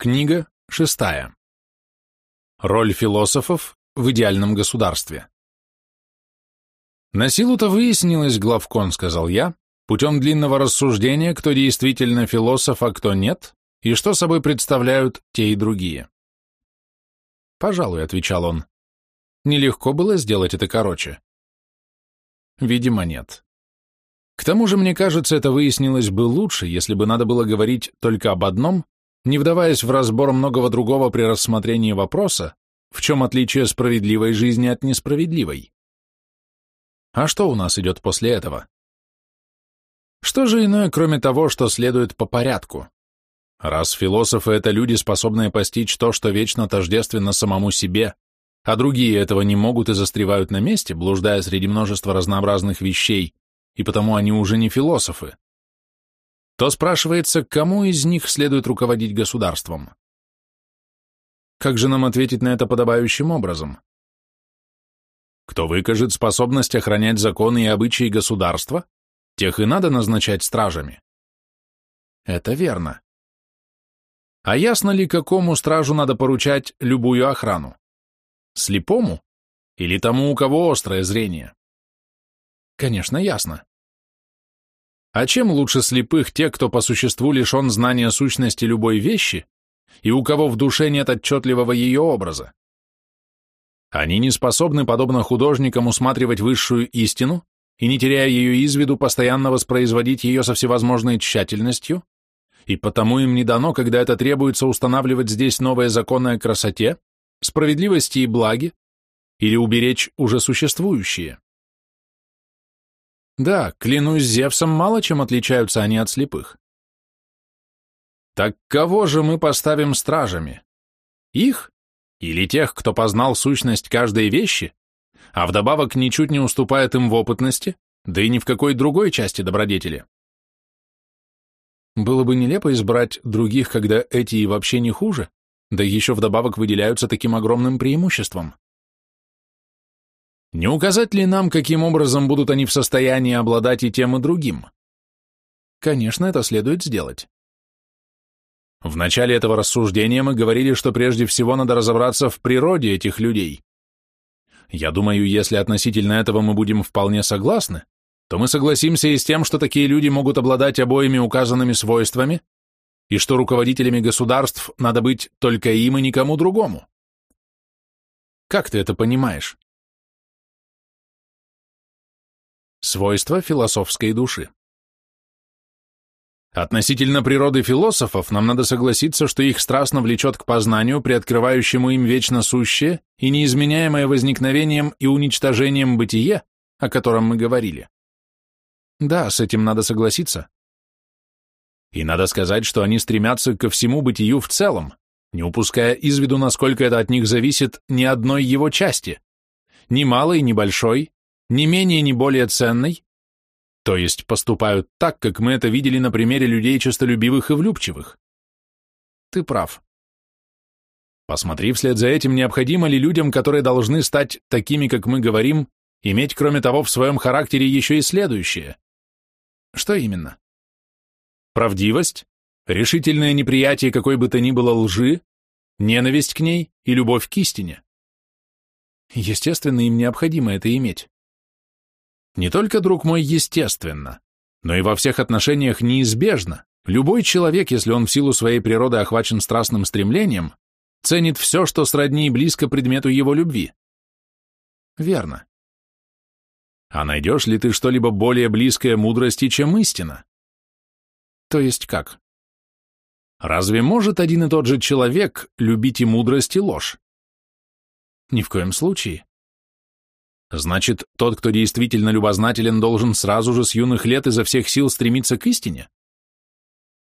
Книга шестая. Роль философов в идеальном государстве. На силу-то выяснилось, главкон, сказал я, путем длинного рассуждения, кто действительно философ, а кто нет, и что собой представляют те и другие. Пожалуй, отвечал он. Нелегко было сделать это короче. Видимо, нет. К тому же, мне кажется, это выяснилось бы лучше, если бы надо было говорить только об одном, не вдаваясь в разбор многого другого при рассмотрении вопроса, в чем отличие справедливой жизни от несправедливой. А что у нас идет после этого? Что же иное, кроме того, что следует по порядку? Раз философы — это люди, способные постичь то, что вечно тождественно самому себе, а другие этого не могут и застревают на месте, блуждая среди множества разнообразных вещей, и потому они уже не философы, то спрашивается, кому из них следует руководить государством? Как же нам ответить на это подобающим образом? Кто выкажет способность охранять законы и обычаи государства, тех и надо назначать стражами. Это верно. А ясно ли, какому стражу надо поручать любую охрану? Слепому? Или тому, у кого острое зрение? Конечно, ясно. А чем лучше слепых те, кто по существу лишен знания сущности любой вещи и у кого в душе нет отчетливого ее образа? Они не способны, подобно художникам, усматривать высшую истину и, не теряя ее из виду, постоянно воспроизводить ее со всевозможной тщательностью, и потому им не дано, когда это требуется, устанавливать здесь новые законы о красоте, справедливости и благе, или уберечь уже существующие. Да, клянусь Зевсом, мало чем отличаются они от слепых. Так кого же мы поставим стражами? Их? Или тех, кто познал сущность каждой вещи, а вдобавок ничуть не уступает им в опытности, да и ни в какой другой части добродетели? Было бы нелепо избрать других, когда эти и вообще не хуже, да еще вдобавок выделяются таким огромным преимуществом. Не указать ли нам, каким образом будут они в состоянии обладать и тем, и другим? Конечно, это следует сделать. В начале этого рассуждения мы говорили, что прежде всего надо разобраться в природе этих людей. Я думаю, если относительно этого мы будем вполне согласны, то мы согласимся и с тем, что такие люди могут обладать обоими указанными свойствами, и что руководителями государств надо быть только им и никому другому. Как ты это понимаешь? Свойства философской души. Относительно природы философов нам надо согласиться, что их страстно влечет к познанию, приоткрывающему им вечно сущее и неизменяемое возникновением и уничтожением бытие, о котором мы говорили. Да, с этим надо согласиться. И надо сказать, что они стремятся ко всему бытию в целом, не упуская из виду, насколько это от них зависит ни одной его части, ни малой, ни большой, не менее, не более ценной, то есть поступают так, как мы это видели на примере людей честолюбивых и влюбчивых. Ты прав. Посмотри вслед за этим, необходимо ли людям, которые должны стать такими, как мы говорим, иметь, кроме того, в своем характере еще и следующее. Что именно? Правдивость, решительное неприятие какой бы то ни было лжи, ненависть к ней и любовь к истине. Естественно, им необходимо это иметь. Не только, друг мой, естественно, но и во всех отношениях неизбежно. Любой человек, если он в силу своей природы охвачен страстным стремлением, ценит все, что сродни и близко предмету его любви. Верно. А найдешь ли ты что-либо более близкое мудрости, чем истина? То есть как? Разве может один и тот же человек любить и мудрость, и ложь? Ни в коем случае. Значит, тот, кто действительно любознателен, должен сразу же с юных лет изо всех сил стремиться к истине?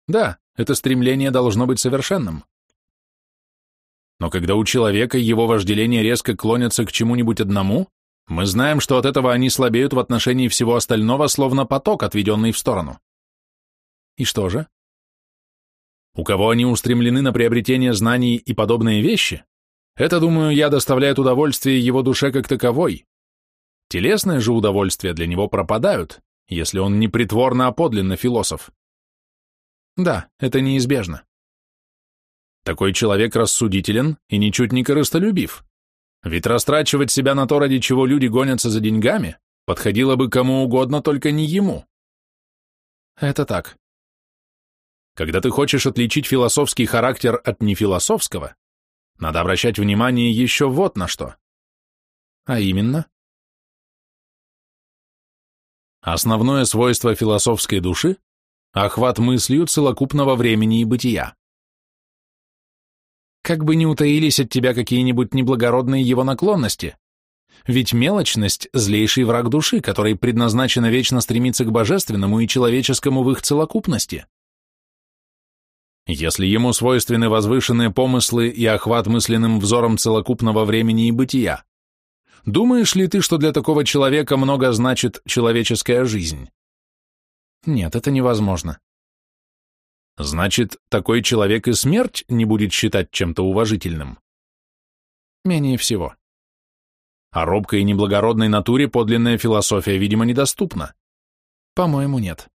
Да, это стремление должно быть совершенным. Но когда у человека его вожделения резко клонятся к чему-нибудь одному, мы знаем, что от этого они слабеют в отношении всего остального, словно поток, отведенный в сторону. И что же? У кого они устремлены на приобретение знаний и подобные вещи, это, думаю я, доставляет удовольствие его душе как таковой, Телесные же удовольствия для него пропадают, если он не притворно, а подлинно философ. Да, это неизбежно. Такой человек рассудителен и ничуть не корыстолюбив. Ведь растрачивать себя на то, ради чего люди гонятся за деньгами, подходило бы кому угодно, только не ему. Это так. Когда ты хочешь отличить философский характер от нефилософского, надо обращать внимание еще вот на что. А именно? Основное свойство философской души – охват мыслью целокупного времени и бытия. Как бы ни утаились от тебя какие-нибудь неблагородные его наклонности, ведь мелочность – злейший враг души, который предназначена вечно стремиться к божественному и человеческому в их целокупности. Если ему свойственны возвышенные помыслы и охват мысленным взором целокупного времени и бытия, думаешь ли ты, что для такого человека много значит человеческая жизнь? Нет, это невозможно. Значит, такой человек и смерть не будет считать чем-то уважительным? Менее всего. А робкой и неблагородной натуре подлинная философия, видимо, недоступна. По-моему, нет.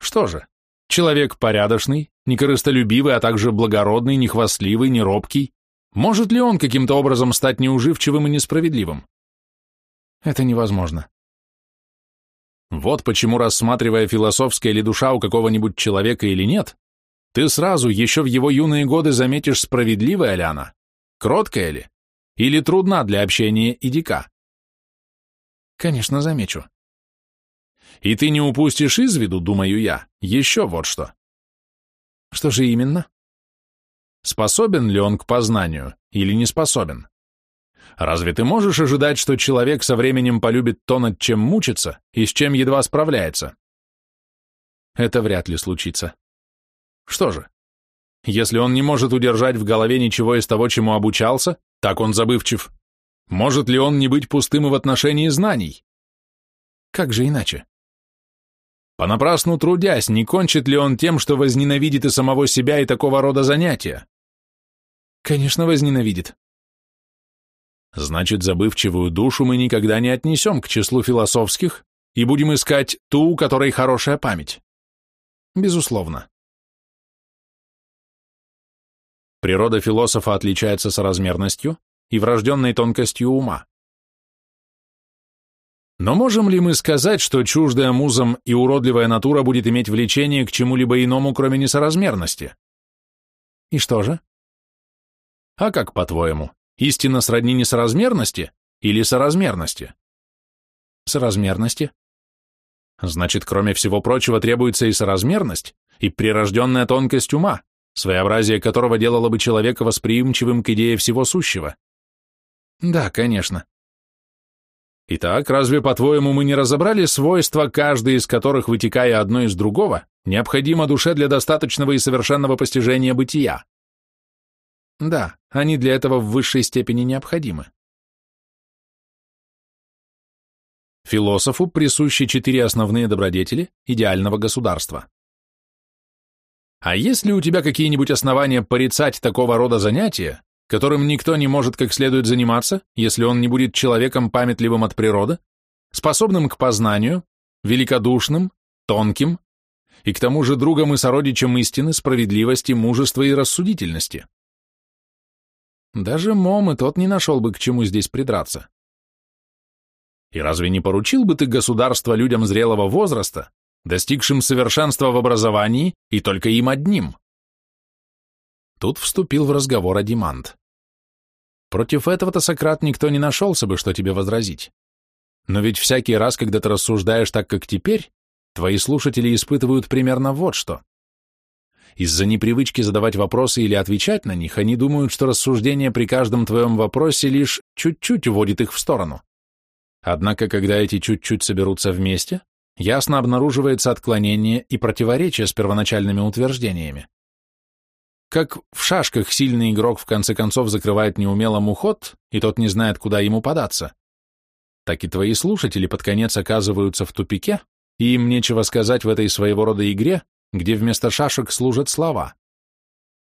Что же, человек порядочный, некорыстолюбивый, а также благородный, нехвастливый, неробкий, может ли он каким-то образом стать неуживчивым и несправедливым? Это невозможно. Вот почему, рассматривая, философская ли душа у какого-нибудь человека или нет, ты сразу, еще в его юные годы, заметишь, справедливая ли она, кроткая ли, или трудна для общения и дика. Конечно, замечу. И ты не упустишь из виду, думаю я, еще вот что. Что же именно? Способен ли он к познанию или не способен? Разве ты можешь ожидать, что человек со временем полюбит то, над чем мучится, и с чем едва справляется? Это вряд ли случится. Что же? Если он не может удержать в голове ничего из того, чему обучался, так он забывчив. Может ли он не быть пустым и в отношении знаний? Как же иначе? Понапрасну трудясь, не кончит ли он тем, что возненавидит и самого себя, и такого рода занятия? Конечно, возненавидит. Значит, забывчивую душу мы никогда не отнесем к числу философских и будем искать ту, у которой хорошая память. Безусловно. Природа философа отличается соразмерностью и врожденной тонкостью ума. Но можем ли мы сказать, что чуждая музам и уродливая натура будет иметь влечение к чему-либо иному, кроме несоразмерности? И что же? А как, по-твоему, истина сродни несоразмерности или соразмерности? Соразмерности. Значит, кроме всего прочего, требуется и соразмерность, и прирожденная тонкость ума, своеобразие которого делало бы человека восприимчивым к идее всего сущего. Да, конечно. Итак, разве, по-твоему, мы не разобрали свойства, каждый из которых, вытекая одно из другого, необходимо душе для достаточного и совершенного постижения бытия? Да, они для этого в высшей степени необходимы. Философу присущи четыре основные добродетели идеального государства. А есть ли у тебя какие-нибудь основания порицать такого рода занятия, которым никто не может как следует заниматься, если он не будет человеком памятливым от природы, способным к познанию, великодушным, тонким и к тому же другом и сородичем истины, справедливости, мужества и рассудительности. Даже Мом и тот не нашел бы к чему здесь придраться. И разве не поручил бы ты государство людям зрелого возраста, достигшим совершенства в образовании и только им одним? Тут вступил в разговор Адимант. Против этого-то, Сократ, никто не нашелся бы, что тебе возразить. Но ведь всякий раз, когда ты рассуждаешь так, как теперь, твои слушатели испытывают примерно вот что. Из-за непривычки задавать вопросы или отвечать на них, они думают, что рассуждение при каждом твоем вопросе лишь чуть-чуть уводит их в сторону. Однако, когда эти чуть-чуть соберутся вместе, ясно обнаруживается отклонение и противоречие с первоначальными утверждениями. Как в шашках сильный игрок в конце концов закрывает неумелому ход, и тот не знает, куда ему податься, так и твои слушатели под конец оказываются в тупике, и им нечего сказать в этой своего рода игре, где вместо шашек служат слова.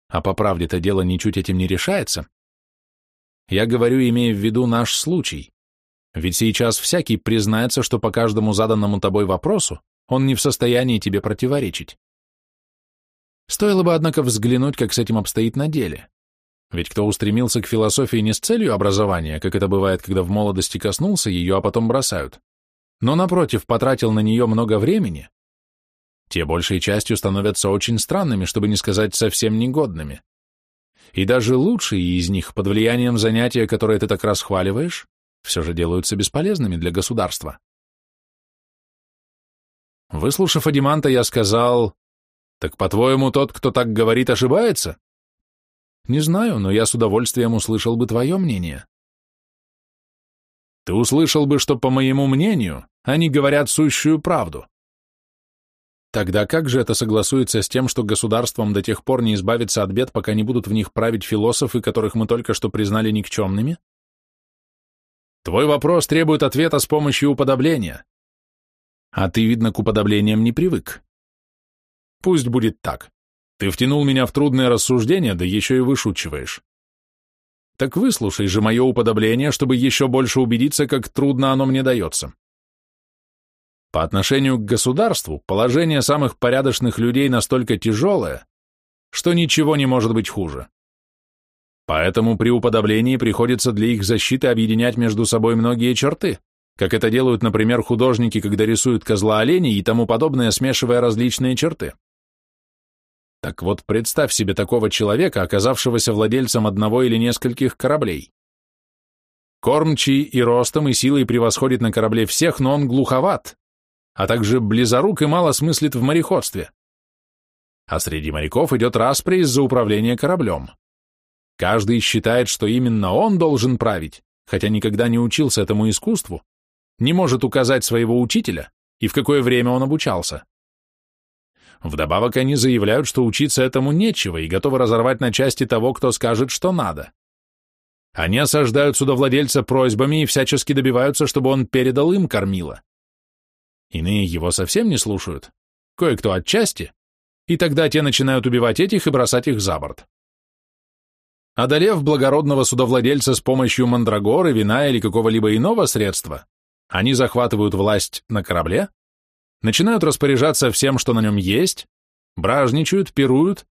А по правде-то дело ничуть этим не решается. Я говорю, имея в виду наш случай. Ведь сейчас всякий признается, что по каждому заданному тобой вопросу он не в состоянии тебе противоречить. Стоило бы, однако, взглянуть, как с этим обстоит на деле. Ведь кто устремился к философии не с целью образования, как это бывает, когда в молодости коснулся ее, а потом бросают, но, напротив, потратил на нее много времени, те большей частью становятся очень странными, чтобы не сказать совсем негодными. И даже лучшие из них, под влиянием занятия, которое ты так расхваливаешь, все же делаются бесполезными для государства. Выслушав Адиманта, я сказал, «Так, по-твоему, тот, кто так говорит, ошибается?» «Не знаю, но я с удовольствием услышал бы твое мнение». «Ты услышал бы, что, по моему мнению, они говорят сущую правду. Тогда как же это согласуется с тем, что государством до тех пор не избавиться от бед, пока не будут в них править философы, которых мы только что признали никчемными? Твой вопрос требует ответа с помощью уподобления. А ты, видно, к уподоблениям не привык. Пусть будет так. Ты втянул меня в трудное рассуждение, да еще и вышучиваешь. Так выслушай же мое уподобление, чтобы еще больше убедиться, как трудно оно мне дается. По отношению к государству положение самых порядочных людей настолько тяжелое, что ничего не может быть хуже. Поэтому при уподоблении приходится для их защиты объединять между собой многие черты, как это делают, например, художники, когда рисуют козла оленей и тому подобное, смешивая различные черты. Так вот, представь себе такого человека, оказавшегося владельцем одного или нескольких кораблей. Кормчий и ростом, и силой превосходит на корабле всех, но он глуховат, а также близорук и мало смыслит в мореходстве. А среди моряков идет распри из-за управления кораблем. Каждый считает, что именно он должен править, хотя никогда не учился этому искусству, не может указать своего учителя и в какое время он обучался. Вдобавок они заявляют, что учиться этому нечего и готовы разорвать на части того, кто скажет, что надо. Они осаждают судовладельца просьбами и всячески добиваются, чтобы он передал им кормило. Иные его совсем не слушают, кое-кто отчасти, и тогда те начинают убивать этих и бросать их за борт. Одолев благородного судовладельца с помощью мандрагоры, вина или какого-либо иного средства, они захватывают власть на корабле, начинают распоряжаться всем, что на нем есть, бражничают, пируют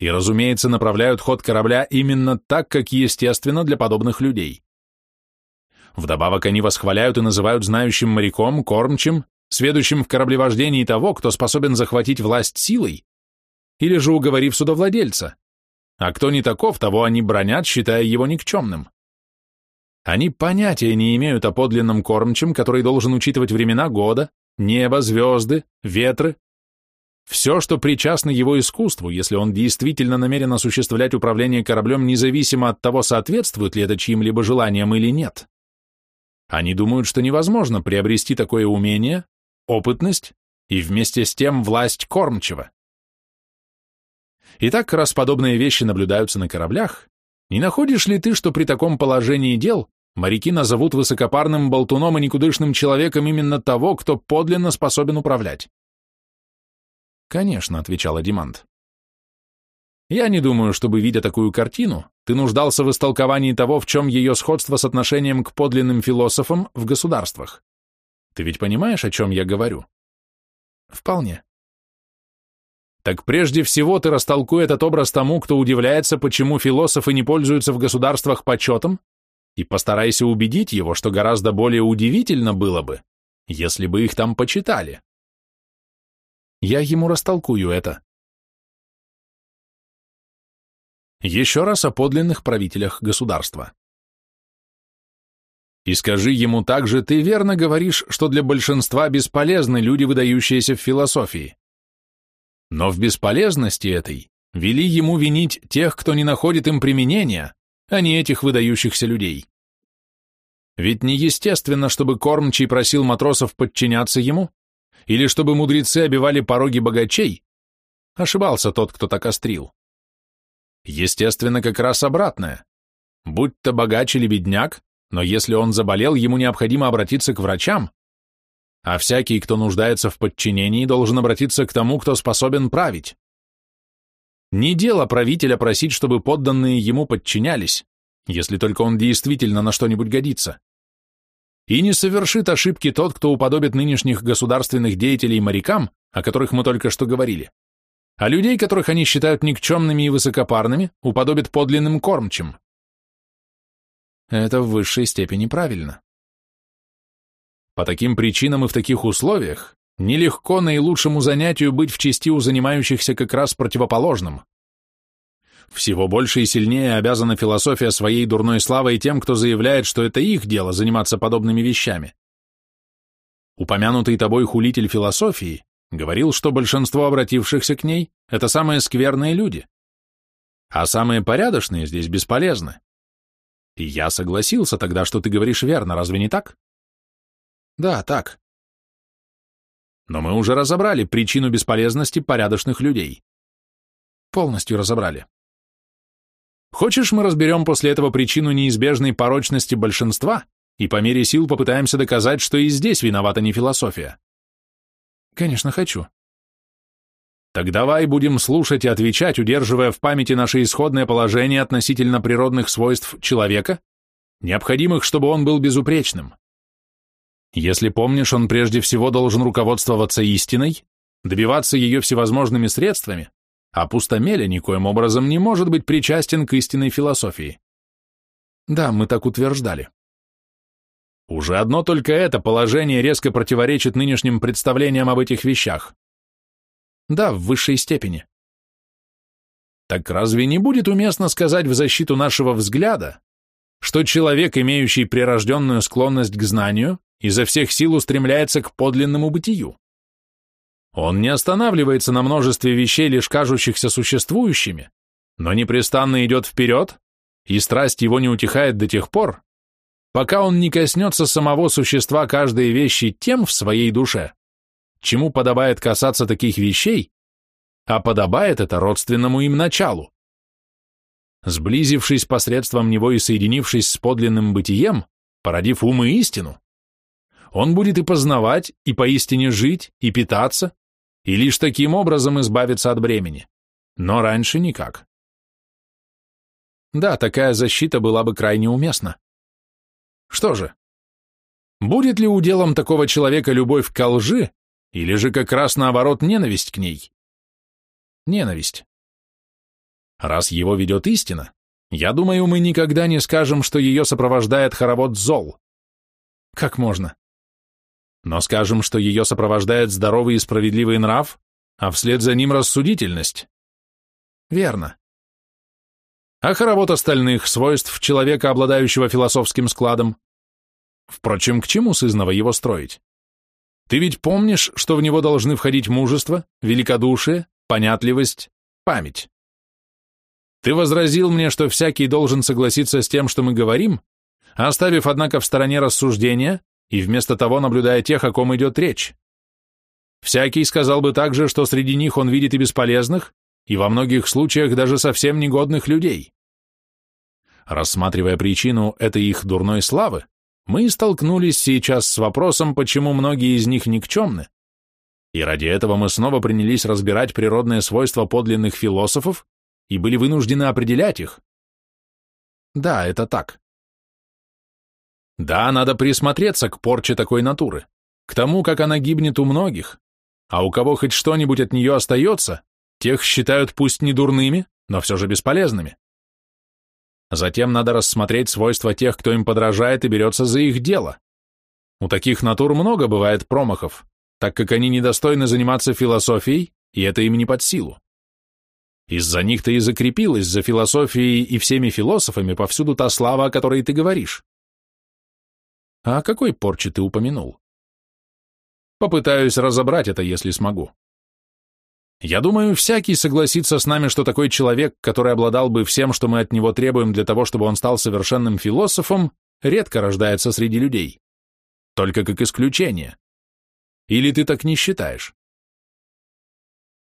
и, разумеется, направляют ход корабля именно так, как естественно для подобных людей. Вдобавок они восхваляют и называют знающим моряком, кормчим сведущим в кораблевождении того, кто способен захватить власть силой, или же уговорив судовладельца, а кто не таков, того они бронят, считая его никчемным. Они понятия не имеют о подлинном кормчем, который должен учитывать времена года, небо, звезды, ветры, все, что причастно его искусству, если он действительно намерен осуществлять управление кораблем независимо от того, соответствует ли это чьим-либо желаниям или нет. Они думают, что невозможно приобрести такое умение, опытность и вместе с тем власть кормчего. Итак, раз подобные вещи наблюдаются на кораблях, не находишь ли ты, что при таком положении дел моряки назовут высокопарным болтуном и никудышным человеком именно того, кто подлинно способен управлять? Конечно, отвечала Димант. Я не думаю, чтобы, видя такую картину, ты нуждался в истолковании того, в чем ее сходство с отношением к подлинным философам в государствах. Ты ведь понимаешь, о чем я говорю? Вполне. Так прежде всего ты растолкуй этот образ тому, кто удивляется, почему философы не пользуются в государствах почетом, и постарайся убедить его, что гораздо более удивительно было бы, если бы их там почитали. Я ему растолкую это. Еще раз о подлинных правителях государства. И скажи ему также, ты верно говоришь, что для большинства бесполезны люди, выдающиеся в философии. Но в бесполезности этой вели ему винить тех, кто не находит им применения, а не этих выдающихся людей. Ведь неестественно, чтобы кормчий просил матросов подчиняться ему, или чтобы мудрецы обивали пороги богачей. Ошибался тот, кто так острил. Естественно, как раз обратное. Будь то богач или бедняк, но если он заболел, ему необходимо обратиться к врачам, а всякий, кто нуждается в подчинении, должен обратиться к тому, кто способен править. Не дело правителя просить, чтобы подданные ему подчинялись, если только он действительно на что-нибудь годится. И не совершит ошибки тот, кто уподобит нынешних государственных деятелей морякам, о которых мы только что говорили. а людей, которых они считают никчемными и высокопарными, уподобит подлинным кормчим. Это в высшей степени правильно. По таким причинам и в таких условиях нелегко наилучшему занятию быть в части у занимающихся как раз противоположным. Всего больше и сильнее обязана философия своей дурной славой тем, кто заявляет, что это их дело заниматься подобными вещами. Упомянутый тобой хулитель философии говорил, что большинство обратившихся к ней – это самые скверные люди, а самые порядочные здесь бесполезны. И я согласился тогда, что ты говоришь верно, разве не так? Да, так. Но мы уже разобрали причину бесполезности порядочных людей. Полностью разобрали. Хочешь, мы разберем после этого причину неизбежной порочности большинства и по мере сил попытаемся доказать, что и здесь виновата не философия? Конечно, хочу. Так давай будем слушать и отвечать, удерживая в памяти наше исходное положение относительно природных свойств человека, необходимых, чтобы он был безупречным. Если помнишь, он прежде всего должен руководствоваться истиной, добиваться ее всевозможными средствами, а пустомеля никоим образом не может быть причастен к истинной философии. Да, мы так утверждали. Уже одно только это положение резко противоречит нынешним представлениям об этих вещах. Да, в высшей степени. Так разве не будет уместно сказать в защиту нашего взгляда, что человек, имеющий прирожденную склонность к знанию, изо всех сил устремляется к подлинному бытию? Он не останавливается на множестве вещей, лишь кажущихся существующими, но непрестанно идет вперед, и страсть его не утихает до тех пор, пока он не коснется самого существа каждой вещи тем в своей душе, чему подобает касаться таких вещей, а подобает это родственному им началу. Сблизившись посредством него и соединившись с подлинным бытием, породив ум и истину, он будет и познавать, и поистине жить, и питаться, и лишь таким образом избавиться от бремени. Но раньше никак. Да, такая защита была бы крайне уместна. Что же, будет ли уделом такого человека любовь к лжи, или же как раз наоборот ненависть к ней? Ненависть. Раз его ведет истина, я думаю, мы никогда не скажем, что ее сопровождает хоровод зол. Как можно? Но скажем, что ее сопровождает здоровый и справедливый нрав, а вслед за ним рассудительность. Верно. А хоровод остальных свойств человека, обладающего философским складом? Впрочем, к чему сызново его строить? Ты ведь помнишь, что в него должны входить мужество, великодушие, понятливость, память. Ты возразил мне, что всякий должен согласиться с тем, что мы говорим, оставив, однако, в стороне рассуждения и вместо того наблюдая тех, о ком идет речь. Всякий сказал бы также, что среди них он видит и бесполезных, и во многих случаях даже совсем негодных людей. Рассматривая причину этой их дурной славы, мы столкнулись сейчас с вопросом, почему многие из них никчемны, и ради этого мы снова принялись разбирать природные свойства подлинных философов и были вынуждены определять их. Да, это так. Да, надо присмотреться к порче такой натуры, к тому, как она гибнет у многих, а у кого хоть что-нибудь от нее остается, тех считают пусть не дурными, но все же бесполезными. Затем надо рассмотреть свойства тех, кто им подражает и берется за их дело. У таких натур много бывает промахов, так как они недостойны заниматься философией, и это им не под силу. Из-за них-то и закрепилась за философией и всеми философами повсюду та слава, о которой ты говоришь. А о какой порче ты упомянул? Попытаюсь разобрать это, если смогу. Я думаю, всякий согласится с нами, что такой человек, который обладал бы всем, что мы от него требуем для того, чтобы он стал совершенным философом, редко рождается среди людей. Только как исключение. Или ты так не считаешь?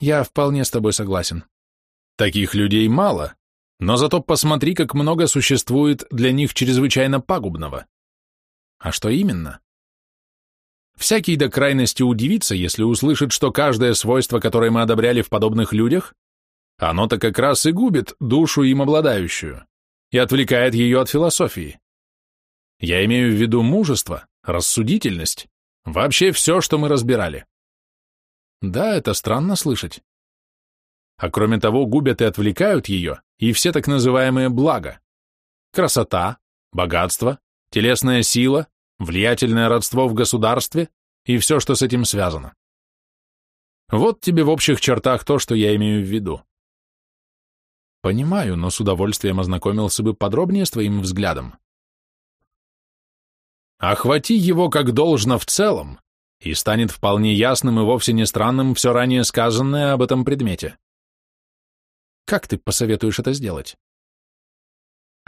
Я вполне с тобой согласен. Таких людей мало, но зато посмотри, как много существует для них чрезвычайно пагубного. А что именно? Всякий до крайности удивится, если услышит, что каждое свойство, которое мы одобряли в подобных людях, оно-то как раз и губит душу им обладающую и отвлекает ее от философии. Я имею в виду мужество, рассудительность, вообще все, что мы разбирали. Да, это странно слышать. а кроме того губят и отвлекают ее и все так называемые блага. Красота, богатство, телесная сила, влиятельное родство в государстве и все, что с этим связано. Вот тебе в общих чертах то, что я имею в виду. Понимаю, но с удовольствием ознакомился бы подробнее с твоим взглядом. Охвати его как должно в целом, и станет вполне ясным и вовсе не странным все ранее сказанное об этом предмете. Как ты посоветуешь это сделать?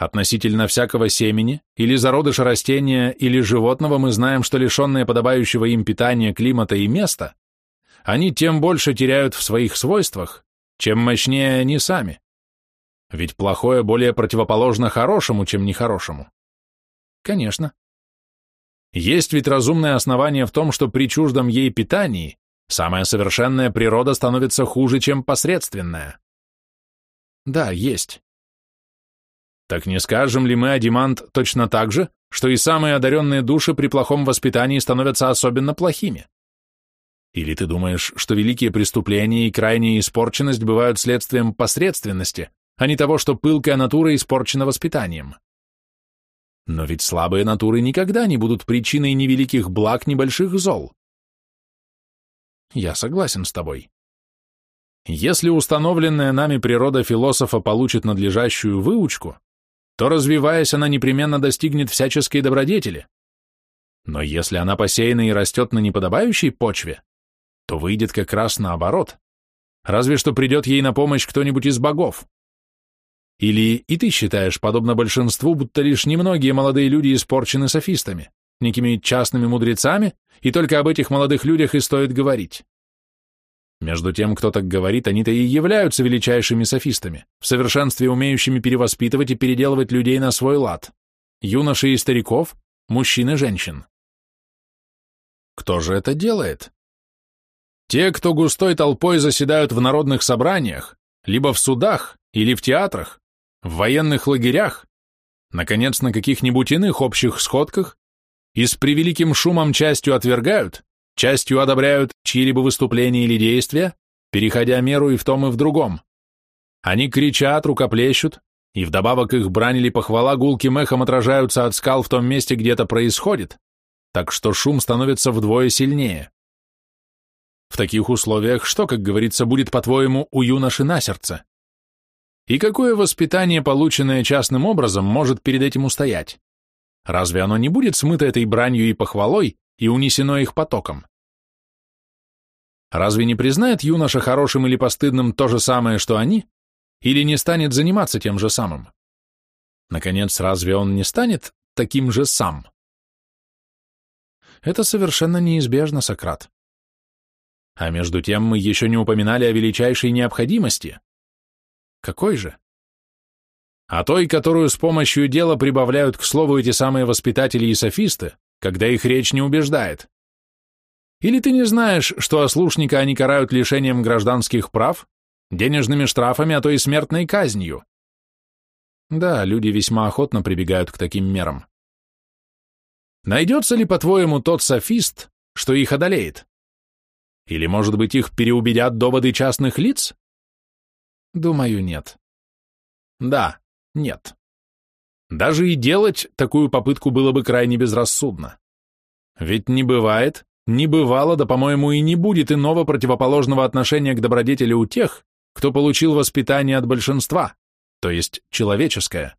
Относительно всякого семени или зародыша растения или животного мы знаем, что лишенные подобающего им питания, климата и места, они тем больше теряют в своих свойствах, чем мощнее они сами. Ведь плохое более противоположно хорошему, чем нехорошему. Конечно. Есть ведь разумное основание в том, что при чуждом ей питании самая совершенная природа становится хуже, чем посредственная. Да, есть. Так не скажем ли мы, Адимант, точно так же, что и самые одаренные души при плохом воспитании становятся особенно плохими? Или ты думаешь, что великие преступления и крайняя испорченность бывают следствием посредственности, а не того, что пылкая натура испорчена воспитанием? Но ведь слабые натуры никогда не будут причиной ни великих благ, ни больших зол. Я согласен с тобой. Если установленная нами природа философа получит надлежащую выучку, то, развиваясь, она непременно достигнет всяческой добродетели. Но если она посеяна и растет на неподобающей почве, то выйдет как раз наоборот. Разве что придет ей на помощь кто-нибудь из богов. Или и ты считаешь, подобно большинству, будто лишь немногие молодые люди испорчены софистами, некими частными мудрецами, и только об этих молодых людях и стоит говорить. Между тем, кто так говорит, они-то и являются величайшими софистами, в совершенстве умеющими перевоспитывать и переделывать людей на свой лад, юношей и стариков, мужчин и женщин. Кто же это делает? Те, кто густой толпой заседают в народных собраниях, либо в судах, или в театрах, в военных лагерях, наконец, на каких-нибудь иных общих сходках, и с превеликим шумом частью отвергают, частью одобряют чьи-либо выступления или действия, переходя меру и в том, и в другом. Они кричат, рукоплещут, и вдобавок их брань или похвала гулким эхом отражаются от скал в том месте, где это происходит, так что шум становится вдвое сильнее. В таких условиях что, как говорится, будет, по-твоему, у юноши на сердце? И какое воспитание, полученное частным образом, может перед этим устоять? Разве оно не будет смыто этой бранью и похвалой, и унесено их потоком. Разве не признает юноша хорошим или постыдным то же самое, что они, или не станет заниматься тем же самым? Наконец, разве он не станет таким же сам? Это совершенно неизбежно, Сократ. А между тем мы еще не упоминали о величайшей необходимости. Какой же? А той, которую с помощью дела прибавляют к слову эти самые воспитатели и софисты, когда их речь не убеждает? Или ты не знаешь, что ослушника они карают лишением гражданских прав, денежными штрафами, а то и смертной казнью? Да, люди весьма охотно прибегают к таким мерам. Найдется ли, по-твоему, тот софист, что их одолеет? Или, может быть, их переубедят доводы частных лиц? Думаю, нет. Да, нет. Даже и делать такую попытку было бы крайне безрассудно. Ведь не бывает, не бывало, да, по-моему, и не будет иного противоположного отношения к добродетели у тех, кто получил воспитание от большинства, то есть человеческое.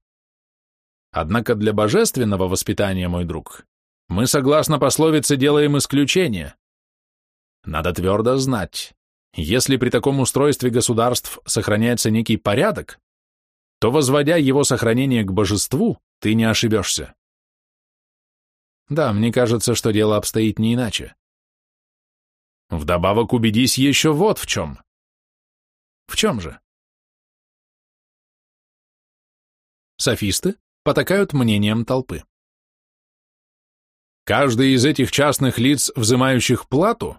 Однако для божественного воспитания, мой друг, мы, согласно пословице, делаем исключение. Надо твердо знать, если при таком устройстве государств сохраняется некий порядок, то, возводя его сохранение к божеству, ты не ошибешься. Да, мне кажется, что дело обстоит не иначе. Вдобавок убедись еще вот в чем. В чем же? Софисты потакают мнением толпы. Каждый из этих частных лиц, взимающих плату,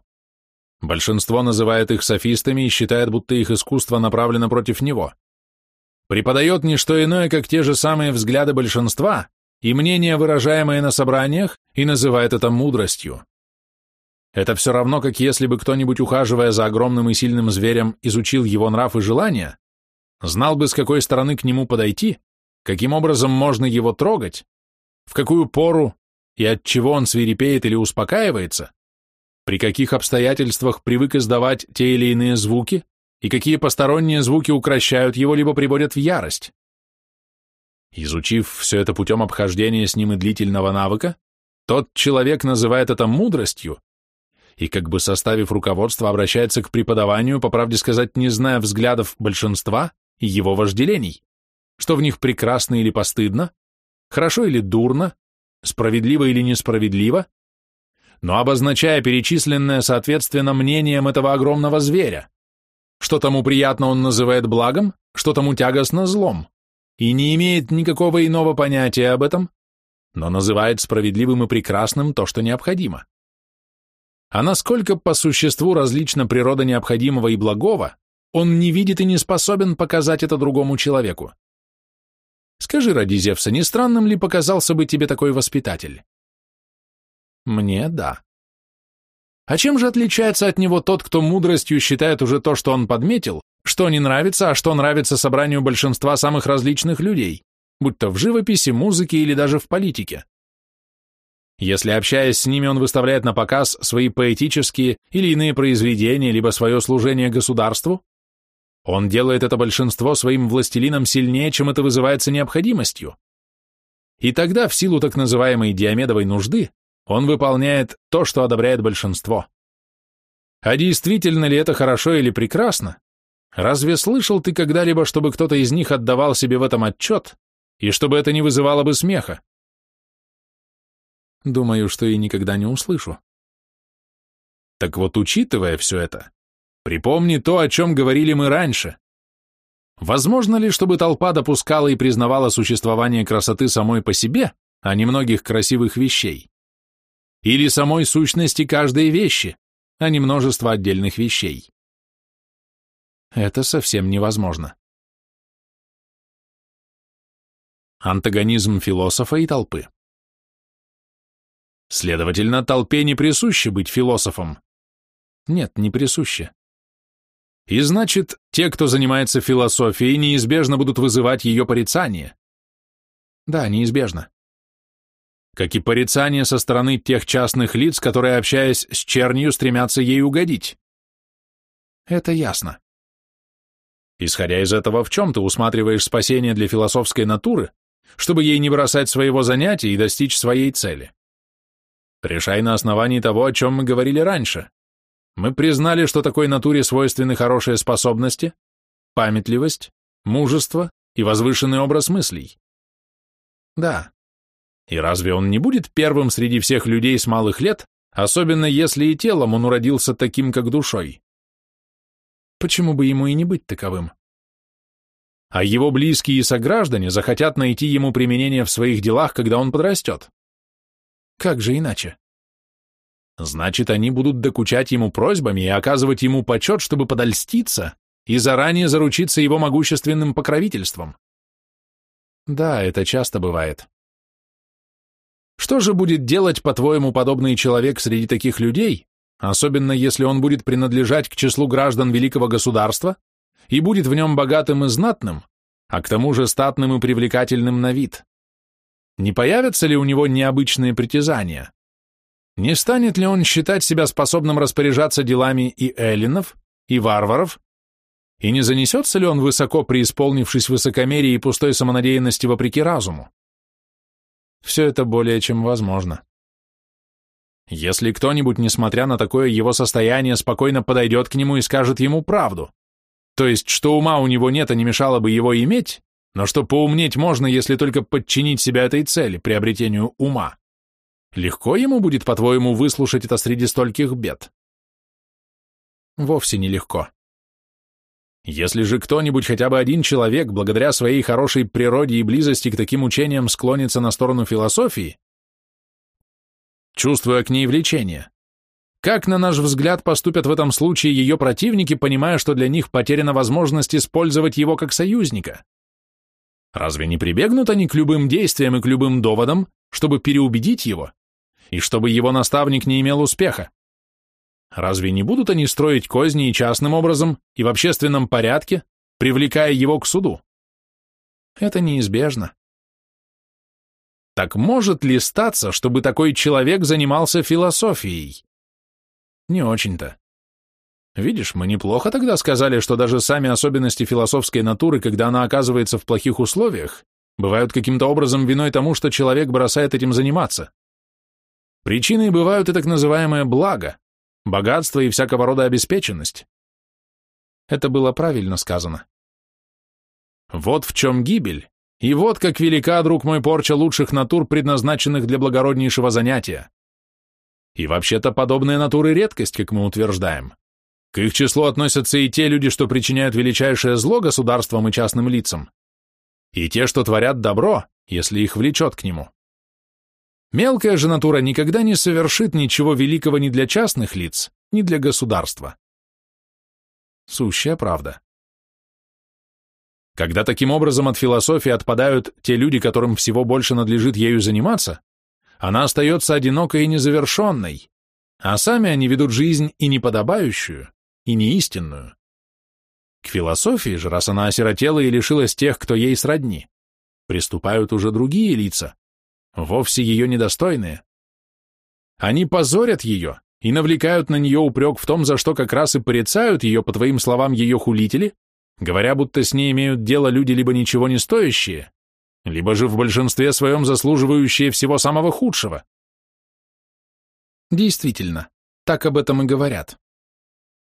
большинство называет их софистами и считает, будто их искусство направлено против него, преподает не что иное, как те же самые взгляды большинства и мнения, выражаемые на собраниях, и называет это мудростью. Это все равно, как если бы кто-нибудь, ухаживая за огромным и сильным зверем, изучил его нрав и желания, знал бы, с какой стороны к нему подойти, каким образом можно его трогать, в какую пору и от чего он свирепеет или успокаивается, при каких обстоятельствах привык издавать те или иные звуки и какие посторонние звуки укращают его либо приводят в ярость. Изучив все это путем обхождения с ним и длительного навыка, тот человек называет это мудростью и, как бы составив руководство, обращается к преподаванию, по правде сказать, не зная взглядов большинства и его вожделений, что в них прекрасно или постыдно, хорошо или дурно, справедливо или несправедливо, но обозначая перечисленное соответственно мнением этого огромного зверя. Что тому приятно он называет благом, что тому тягостно злом, и не имеет никакого иного понятия об этом, но называет справедливым и прекрасным то, что необходимо. А насколько по существу различна природа необходимого и благого, он не видит и не способен показать это другому человеку. Скажи, ради Зевса, не странным ли показался бы тебе такой воспитатель? Мне – да. А чем же отличается от него тот, кто мудростью считает уже то, что он подметил, что не нравится, а что нравится собранию большинства самых различных людей, будь то в живописи, музыке или даже в политике? Если, общаясь с ними, он выставляет на показ свои поэтические или иные произведения, либо свое служение государству, он делает это большинство своим властелином сильнее, чем это вызывается необходимостью. И тогда, в силу так называемой диамедовой нужды, он выполняет то, что одобряет большинство. А действительно ли это хорошо или прекрасно? Разве слышал ты когда-либо, чтобы кто-то из них отдавал себе в этом отчет, и чтобы это не вызывало бы смеха? Думаю, что и никогда не услышу. Так вот, учитывая все это, припомни то, о чем говорили мы раньше. Возможно ли, чтобы толпа допускала и признавала существование красоты самой по себе, а не многих красивых вещей? Или самой сущности каждой вещи, а не множество отдельных вещей? Это совсем невозможно. Антагонизм философа и толпы. Следовательно, толпе не присуще быть философом. Нет, не присуще. И значит, те, кто занимается философией, неизбежно будут вызывать ее порицание. Да, неизбежно. Как и порицание со стороны тех частных лиц, которые, общаясь с чернью, стремятся ей угодить. Это ясно. Исходя из этого, в чем ты усматриваешь спасение для философской натуры, чтобы ей не бросать своего занятия и достичь своей цели? Решай на основании того, о чем мы говорили раньше. Мы признали, что такой натуре свойственны хорошие способности, памятливость, мужество и возвышенный образ мыслей. Да. И разве он не будет первым среди всех людей с малых лет, особенно если и телом он уродился таким, как душой? Почему бы ему и не быть таковым? А его близкие и сограждане захотят найти ему применение в своих делах, когда он подрастет. Как же иначе? Значит, они будут докучать ему просьбами и оказывать ему почет, чтобы подольститься и заранее заручиться его могущественным покровительством. Да, это часто бывает. Что же будет делать, по-твоему, подобный человек среди таких людей, особенно если он будет принадлежать к числу граждан великого государства и будет в нем богатым и знатным, а к тому же статным и привлекательным на вид? Не появятся ли у него необычные притязания? Не станет ли он считать себя способным распоряжаться делами и эллинов, и варваров? И не занесется ли он высоко, преисполнившись высокомерия и пустой самонадеянности вопреки разуму? Все это более чем возможно. Если кто-нибудь, несмотря на такое его состояние, спокойно подойдет к нему и скажет ему правду, то есть, что ума у него нет, а не мешало бы его иметь, но что поумнеть можно, если только подчинить себя этой цели, приобретению ума. Легко ему будет, по-твоему, выслушать это среди стольких бед? Вовсе нелегко. Если же кто-нибудь, хотя бы один человек, благодаря своей хорошей природе и близости к таким учениям склонится на сторону философии, чувствуя к ней влечение, как, на наш взгляд, поступят в этом случае ее противники, понимая, что для них потеряна возможность использовать его как союзника? Разве не прибегнут они к любым действиям и к любым доводам, чтобы переубедить его, и чтобы его наставник не имел успеха? Разве не будут они строить козни и частным образом, и в общественном порядке, привлекая его к суду? Это неизбежно. Так может ли статься, чтобы такой человек занимался философией? Не очень-то. Видишь, мы неплохо тогда сказали, что даже сами особенности философской натуры, когда она оказывается в плохих условиях, бывают каким-то образом виной тому, что человек бросает этим заниматься. Причиной бывают и так называемое благо, богатство и всякого рода обеспеченность. Это было правильно сказано. Вот в чем гибель, и вот как велика, друг мой, порча лучших натур, предназначенных для благороднейшего занятия. И вообще-то подобные натуры редкость, как мы утверждаем. К их числу относятся и те люди, что причиняют величайшее зло государствам и частным лицам, и те, что творят добро, если их влечет к нему. Мелкая же натура никогда не совершит ничего великого ни для частных лиц, ни для государства. Сущая правда. Когда таким образом от философии отпадают те люди, которым всего больше надлежит ею заниматься, она остается одинокой и незавершенной, а сами они ведут жизнь и неподобающую, и неистинную. К философии же, раз она осиротела и лишилась тех, кто ей сродни, приступают уже другие лица, вовсе ее недостойные. Они позорят ее и навлекают на нее упрек в том, за что как раз и порицают ее, по твоим словам, ее хулители, говоря, будто с ней имеют дело люди либо ничего не стоящие, либо же в большинстве своем заслуживающие всего самого худшего. Действительно, так об этом и говорят.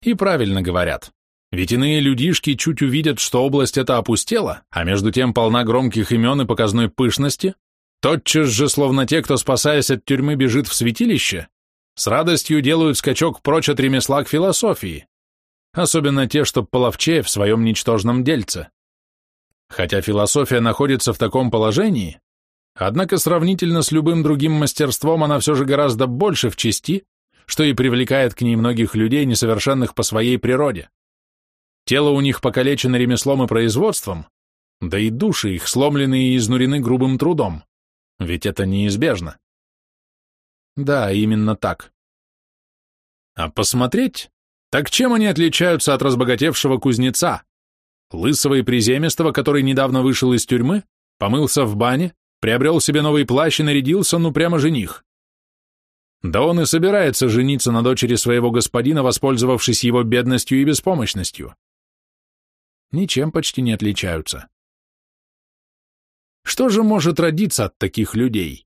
И правильно говорят. Ведь иные людишки чуть увидят, что область эта опустела, а между тем полна громких имен и показной пышности, тотчас же, словно те, кто, спасаясь от тюрьмы, бежит в святилище, с радостью делают скачок прочь от ремесла к философии, особенно те, что половчее в своем ничтожном дельце. Хотя философия находится в таком положении, однако сравнительно с любым другим мастерством она все же гораздо больше в чести, что и привлекает к ней многих людей, несовершенных по своей природе. Тело у них покалечено ремеслом и производством, да и души их сломлены и изнурены грубым трудом, ведь это неизбежно. Да, именно так. А посмотреть, так чем они отличаются от разбогатевшего кузнеца, лысого и приземистого, который недавно вышел из тюрьмы, помылся в бане, приобрел себе новый плащ и нарядился, ну прямо жених. Да он и собирается жениться на дочери своего господина, воспользовавшись его бедностью и беспомощностью. Ничем почти не отличаются. Что же может родиться от таких людей?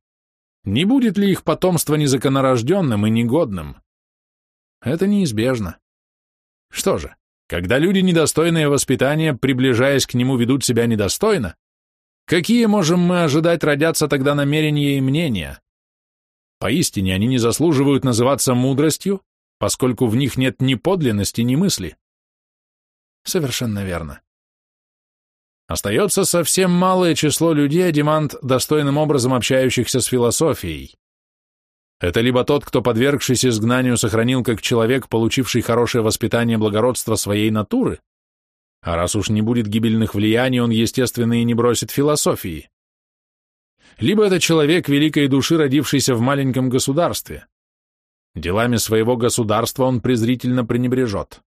Не будет ли их потомство незаконорожденным и негодным? Это неизбежно. Что же, когда люди, недостойные воспитания, приближаясь к нему, ведут себя недостойно, какие можем мы ожидать родятся тогда намерения и мнения? Поистине они не заслуживают называться мудростью, поскольку в них нет ни подлинности, ни мысли. Совершенно верно. Остается совсем малое число людей, Демант, достойным образом общающихся с философией. Это либо тот, кто, подвергшись изгнанию, сохранил как человек, получивший хорошее воспитание благородства своей натуры, а раз уж не будет гибельных влияний, он, естественно, и не бросит философии либо это человек великой души, родившийся в маленьком государстве. Делами своего государства он презрительно пренебрежет.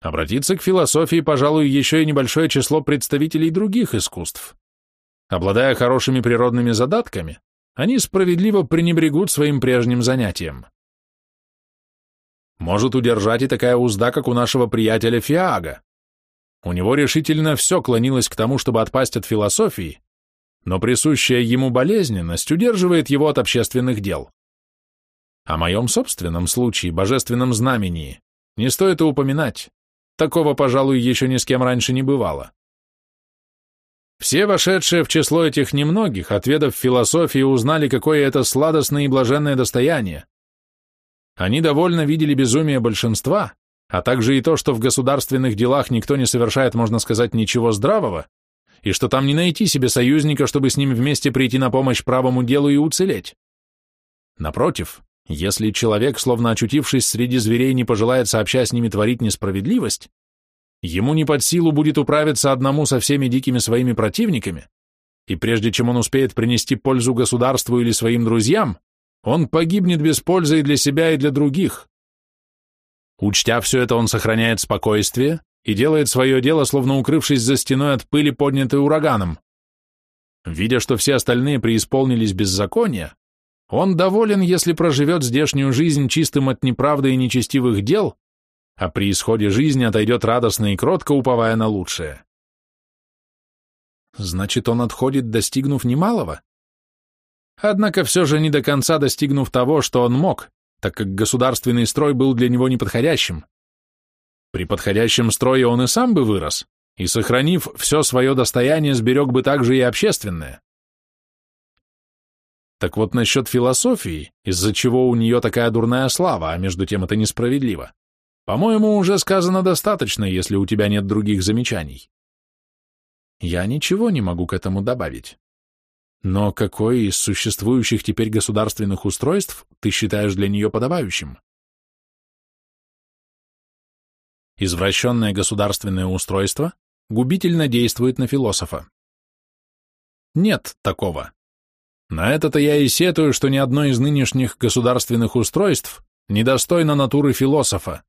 Обратиться к философии, пожалуй, еще и небольшое число представителей других искусств. Обладая хорошими природными задатками, они справедливо пренебрегут своим прежним занятием. Может удержать и такая узда, как у нашего приятеля Фиага. У него решительно все клонилось к тому, чтобы отпасть от философии, но присущая ему болезненность удерживает его от общественных дел. О моем собственном случае, божественном знамении, не стоит и упоминать. Такого, пожалуй, еще ни с кем раньше не бывало. Все вошедшие в число этих немногих, отведав философии, узнали, какое это сладостное и блаженное достояние. Они довольно видели безумие большинства, а также и то, что в государственных делах никто не совершает, можно сказать, ничего здравого, и что там не найти себе союзника, чтобы с ним вместе прийти на помощь правому делу и уцелеть. Напротив, если человек, словно очутившись среди зверей, не пожелает сообща с ними творить несправедливость, ему не под силу будет управиться одному со всеми дикими своими противниками, и прежде чем он успеет принести пользу государству или своим друзьям, он погибнет без пользы и для себя, и для других, Учтя все это, он сохраняет спокойствие и делает свое дело, словно укрывшись за стеной от пыли, поднятой ураганом. Видя, что все остальные преисполнились беззакония, он доволен, если проживет здешнюю жизнь чистым от неправды и нечестивых дел, а при исходе жизни отойдет радостно и кротко, уповая на лучшее. Значит, он отходит, достигнув немалого? Однако все же не до конца достигнув того, что он мог, так как государственный строй был для него неподходящим. При подходящем строе он и сам бы вырос, и, сохранив все свое достояние, сберег бы также и общественное. Так вот насчет философии, из-за чего у нее такая дурная слава, а между тем это несправедливо. По-моему, уже сказано достаточно, если у тебя нет других замечаний. Я ничего не могу к этому добавить. Но какое из существующих теперь государственных устройств ты считаешь для нее подобающим? Извращенное государственное устройство губительно действует на философа. Нет такого. На это-то я и сетую, что ни одно из нынешних государственных устройств недостойно натуры философа.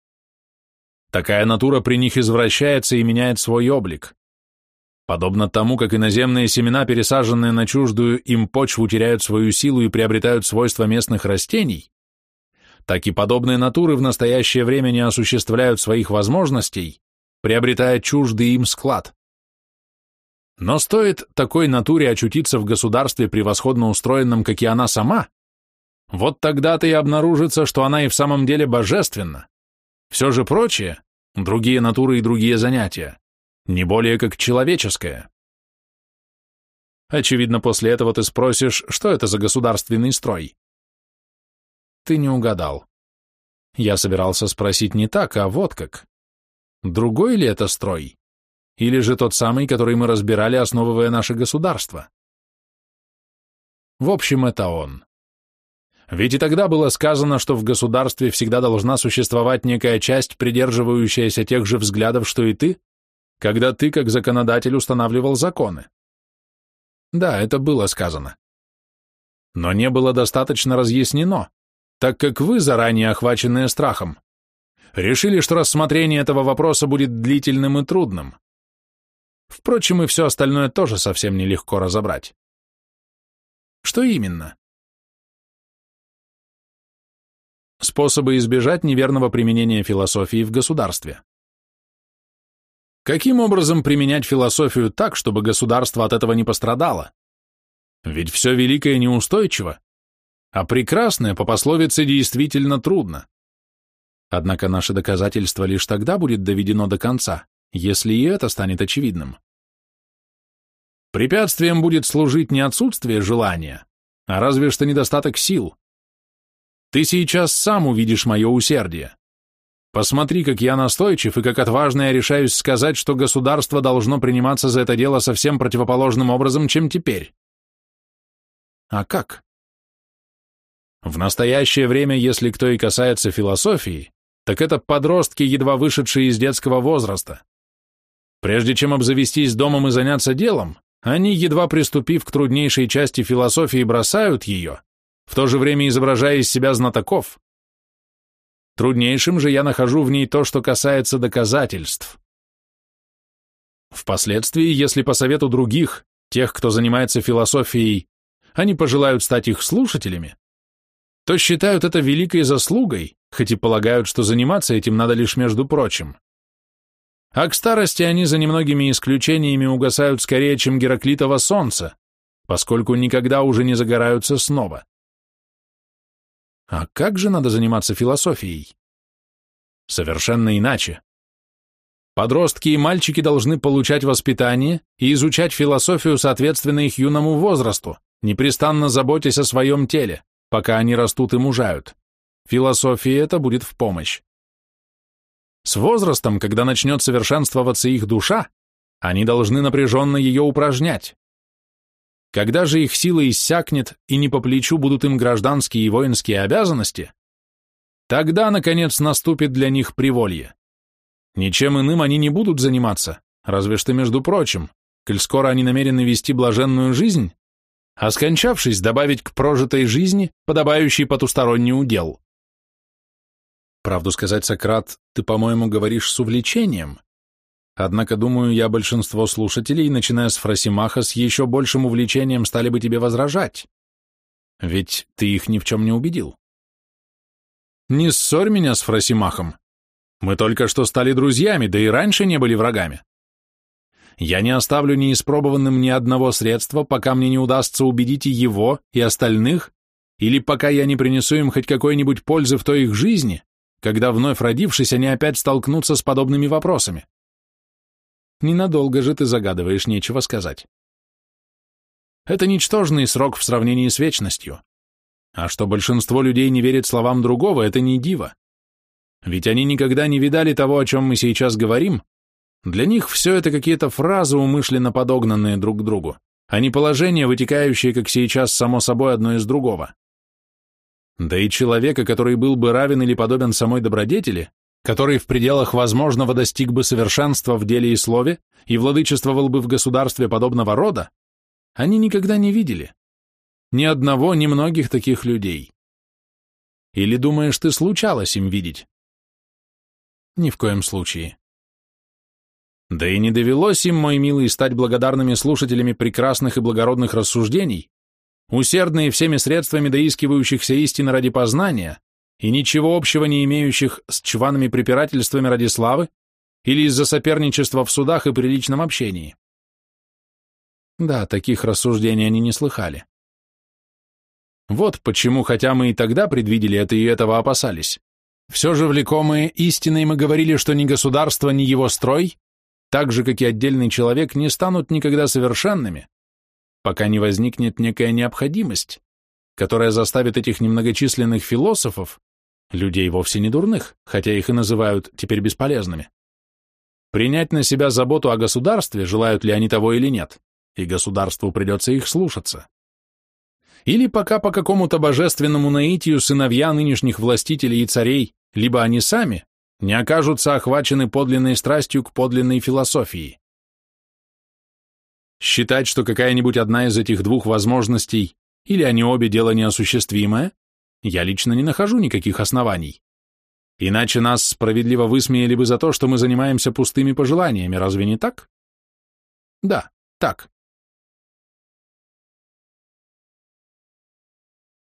Такая натура при них извращается и меняет свой облик. Подобно тому, как иноземные семена, пересаженные на чуждую им почву, теряют свою силу и приобретают свойства местных растений, так и подобные натуры в настоящее время не осуществляют своих возможностей, приобретая чуждый им склад. Но стоит такой натуре очутиться в государстве превосходно устроенном, как и она сама, вот тогда-то и обнаружится, что она и в самом деле божественна. Все же прочее, другие натуры и другие занятия, не более как человеческое. Очевидно, после этого ты спросишь, что это за государственный строй? Ты не угадал. Я собирался спросить не так, а вот как. Другой ли это строй? Или же тот самый, который мы разбирали, основывая наше государство? В общем, это он. Ведь и тогда было сказано, что в государстве всегда должна существовать некая часть, придерживающаяся тех же взглядов, что и ты, когда ты, как законодатель, устанавливал законы. Да, это было сказано. Но не было достаточно разъяснено, так как вы, заранее охваченные страхом, решили, что рассмотрение этого вопроса будет длительным и трудным. Впрочем, и все остальное тоже совсем нелегко разобрать. Что именно? Способы избежать неверного применения философии в государстве. Каким образом применять философию так, чтобы государство от этого не пострадало? Ведь все великое неустойчиво, а прекрасное по пословице действительно трудно. Однако наше доказательство лишь тогда будет доведено до конца, если и это станет очевидным. Препятствием будет служить не отсутствие желания, а разве что недостаток сил. Ты сейчас сам увидишь мое усердие. Посмотри, как я настойчив и как отважно я решаюсь сказать, что государство должно приниматься за это дело совсем противоположным образом, чем теперь. А как? В настоящее время, если кто и касается философии, так это подростки, едва вышедшие из детского возраста. Прежде чем обзавестись домом и заняться делом, они, едва приступив к труднейшей части философии, бросают ее, в то же время изображая из себя знатоков, Труднейшим же я нахожу в ней то, что касается доказательств. Впоследствии, если по совету других, тех, кто занимается философией, они пожелают стать их слушателями, то считают это великой заслугой, хоть и полагают, что заниматься этим надо лишь между прочим. А к старости они за немногими исключениями угасают скорее, чем Гераклитово солнце, поскольку никогда уже не загораются снова. А как же надо заниматься философией? Совершенно иначе. Подростки и мальчики должны получать воспитание и изучать философию соответственно их юному возрасту, непрестанно заботясь о своем теле, пока они растут и мужают. Философия это будет в помощь. С возрастом, когда начнет совершенствоваться их душа, они должны напряженно ее упражнять, когда же их сила иссякнет и не по плечу будут им гражданские и воинские обязанности, тогда, наконец, наступит для них приволье. Ничем иным они не будут заниматься, разве что, между прочим, коль скоро они намерены вести блаженную жизнь, а скончавшись, добавить к прожитой жизни подобающий потусторонний удел. Правду сказать, Сократ, ты, по-моему, говоришь с увлечением. Однако, думаю, я большинство слушателей, начиная с Фросимаха, с еще большим увлечением стали бы тебе возражать. Ведь ты их ни в чем не убедил. Не ссорь меня с Фросимахом. Мы только что стали друзьями, да и раньше не были врагами. Я не оставлю неиспробованным ни одного средства, пока мне не удастся убедить и его, и остальных, или пока я не принесу им хоть какой-нибудь пользы в той их жизни, когда, вновь родившись, они опять столкнутся с подобными вопросами. Ненадолго же ты загадываешь, нечего сказать. Это ничтожный срок в сравнении с вечностью. А что большинство людей не верит словам другого, это не диво. Ведь они никогда не видали того, о чем мы сейчас говорим. Для них все это какие-то фразы, умышленно подогнанные друг к другу, а не положения, вытекающие, как сейчас, само собой, одно из другого. Да и человека, который был бы равен или подобен самой добродетели, который в пределах возможного достиг бы совершенства в деле и слове и владычествовал бы в государстве подобного рода, они никогда не видели. Ни одного, ни многих таких людей. Или думаешь, ты случалось им видеть? Ни в коем случае. Да и не довелось им, мой милый, стать благодарными слушателями прекрасных и благородных рассуждений, усердные всеми средствами доискивающихся истины ради познания и ничего общего не имеющих с чванными препирательствами ради славы или из-за соперничества в судах и приличном общении. Да, таких рассуждений они не слыхали. Вот почему, хотя мы и тогда предвидели это и этого опасались, все же влекомые истиной мы говорили, что ни государство, ни его строй, так же, как и отдельный человек, не станут никогда совершенными, пока не возникнет некая необходимость, которая заставит этих немногочисленных философов, людей вовсе не дурных, хотя их и называют теперь бесполезными, принять на себя заботу о государстве, желают ли они того или нет, и государству придется их слушаться. Или пока по какому-то божественному наитию сыновья нынешних властителей и царей, либо они сами, не окажутся охвачены подлинной страстью к подлинной философии. Считать, что какая-нибудь одна из этих двух возможностей, или они обе дело неосуществимое, я лично не нахожу никаких оснований. Иначе нас справедливо высмеяли бы за то, что мы занимаемся пустыми пожеланиями, разве не так? Да, так.